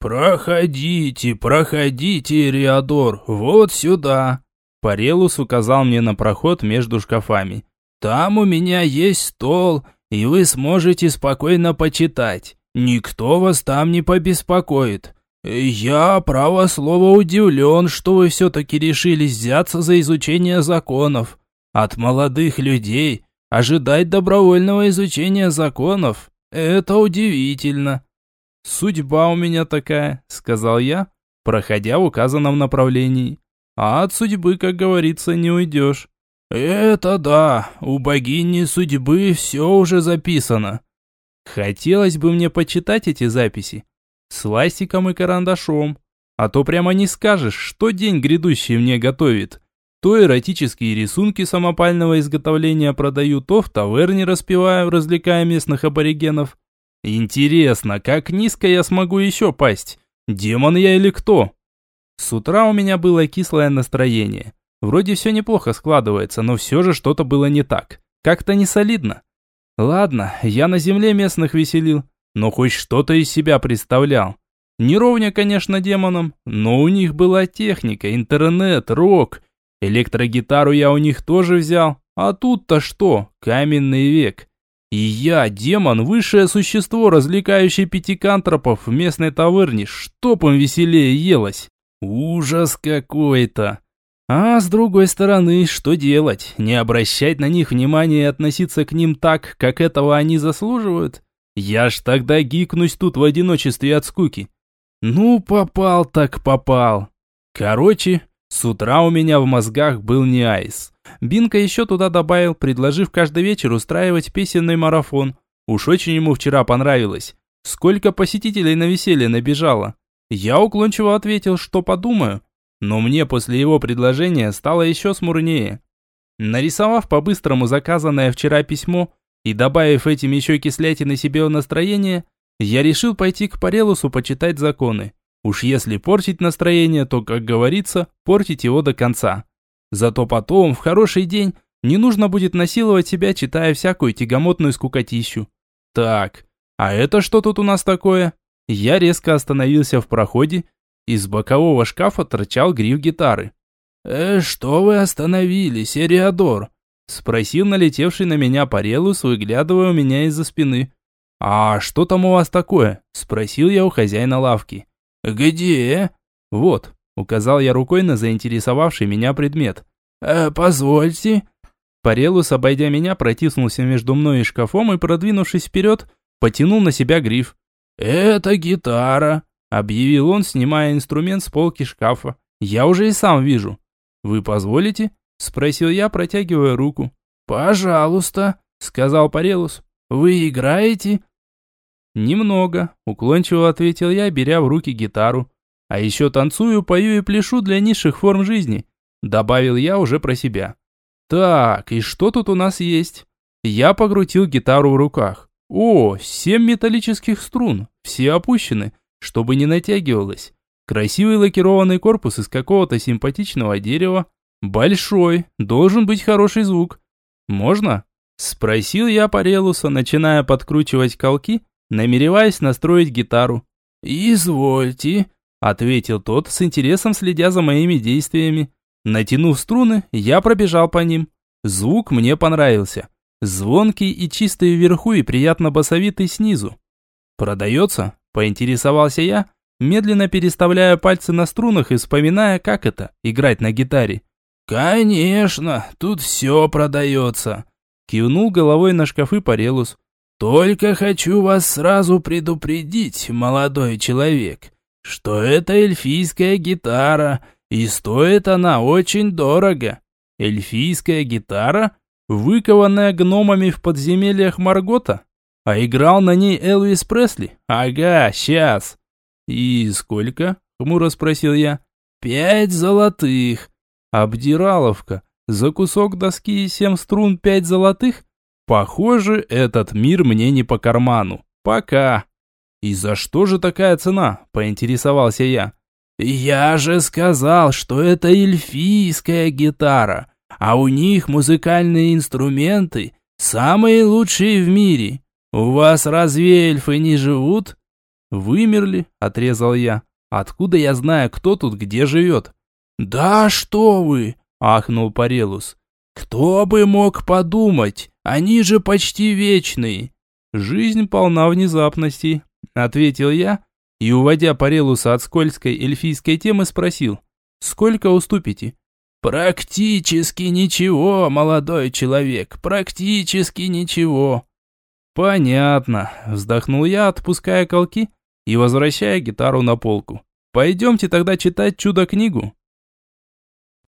«Проходите, проходите, Эриадор, вот сюда!» Парелус указал мне на проход между шкафами. «Там у меня есть стол, и вы сможете спокойно почитать. Никто вас там не побеспокоит. Я, право слово, удивлен, что вы все-таки решились взяться за изучение законов. От молодых людей ожидать добровольного изучения законов – это удивительно». «Судьба у меня такая», – сказал я, проходя в указанном направлении. «А от судьбы, как говорится, не уйдешь». «Это да, у богини судьбы все уже записано». Хотелось бы мне почитать эти записи. С ластиком и карандашом. А то прямо не скажешь, что день грядущий мне готовит. То эротические рисунки самопального изготовления продаю, то в таверне распеваю, развлекая местных аборигенов. Интересно, как низко я смогу еще пасть? Демон я или кто? С утра у меня было кислое настроение. Вроде все неплохо складывается, но все же что-то было не так. Как-то не солидно. Ладно, я на земле местных веселил, но хоть что-то из себя представлял. Не ровня, конечно, демонам, но у них была техника, интернет, рок. Электрогитару я у них тоже взял. А тут-то что? Каменный век. И я, демон, высшее существо, развлекающее пятикантропов в местной таверне, чтоб им веселее елось. Ужас какой-то. А с другой стороны, что делать? Не обращать на них внимания и относиться к ним так, как этого они заслуживают? Я ж тогда гикнусь тут в одиночестве от скуки. Ну, попал так попал. Короче, с утра у меня в мозгах был не айс. Бинка еще туда добавил, предложив каждый вечер устраивать песенный марафон. Уж очень ему вчера понравилось. Сколько посетителей на веселье набежало. Я уклончиво ответил, что подумаю. Но мне после его предложения стало еще смурнее. Нарисовав по-быстрому заказанное вчера письмо и добавив этим еще кислятины себе настроение, я решил пойти к Парелусу почитать законы. Уж если портить настроение, то, как говорится, портить его до конца. Зато потом, в хороший день, не нужно будет насиловать себя, читая всякую тягомотную скукотищу. Так, а это что тут у нас такое? Я резко остановился в проходе. Из бокового шкафа торчал гриф гитары. «Э, что вы остановились, Эриадор?» Спросил налетевший на меня Парелус, выглядывая у меня из-за спины. «А что там у вас такое?» Спросил я у хозяина лавки. «Где?» «Вот», Указал я рукой на заинтересовавший меня предмет. «Э, позвольте». Парелус, обойдя меня, протиснулся между мной и шкафом и, продвинувшись вперед, потянул на себя гриф. «Это гитара», — объявил он, снимая инструмент с полки шкафа. «Я уже и сам вижу». «Вы позволите?» — спросил я, протягивая руку. «Пожалуйста», — сказал Парелус. «Вы играете?» «Немного», — уклончиво ответил я, беря в руки гитару. А еще танцую, пою и пляшу для низших форм жизни. Добавил я уже про себя. Так, и что тут у нас есть? Я покрутил гитару в руках. О, семь металлических струн, все опущены, чтобы не натягивалось. Красивый лакированный корпус из какого-то симпатичного дерева. Большой, должен быть хороший звук. Можно? Спросил я Парелуса, начиная подкручивать колки, намереваясь настроить гитару. «Извольте», Ответил тот, с интересом следя за моими действиями. Натянув струны, я пробежал по ним. Звук мне понравился. Звонкий и чистый вверху и приятно басовитый снизу. «Продается?» – поинтересовался я, медленно переставляя пальцы на струнах и вспоминая, как это – играть на гитаре. «Конечно, тут все продается», – кивнул головой на шкафы Парелус. «Только хочу вас сразу предупредить, молодой человек что это эльфийская гитара, и стоит она очень дорого. Эльфийская гитара, выкованная гномами в подземельях Маргота? А играл на ней Элвис Пресли? Ага, сейчас. И сколько? Хмуро спросил я. Пять золотых. Обдираловка. За кусок доски и семь струн пять золотых? Похоже, этот мир мне не по карману. Пока. «И за что же такая цена?» – поинтересовался я. «Я же сказал, что это эльфийская гитара, а у них музыкальные инструменты самые лучшие в мире. У вас разве эльфы не живут?» «Вымерли», – отрезал я. «Откуда я знаю, кто тут где живет?» «Да что вы!» – ахнул Парелус. «Кто бы мог подумать? Они же почти вечные!» «Жизнь полна внезапностей», – ответил я, и, уводя Парелуса от скользкой эльфийской темы, спросил. «Сколько уступите?» «Практически ничего, молодой человек, практически ничего». «Понятно», – вздохнул я, отпуская колки и возвращая гитару на полку. «Пойдемте тогда читать чудо-книгу».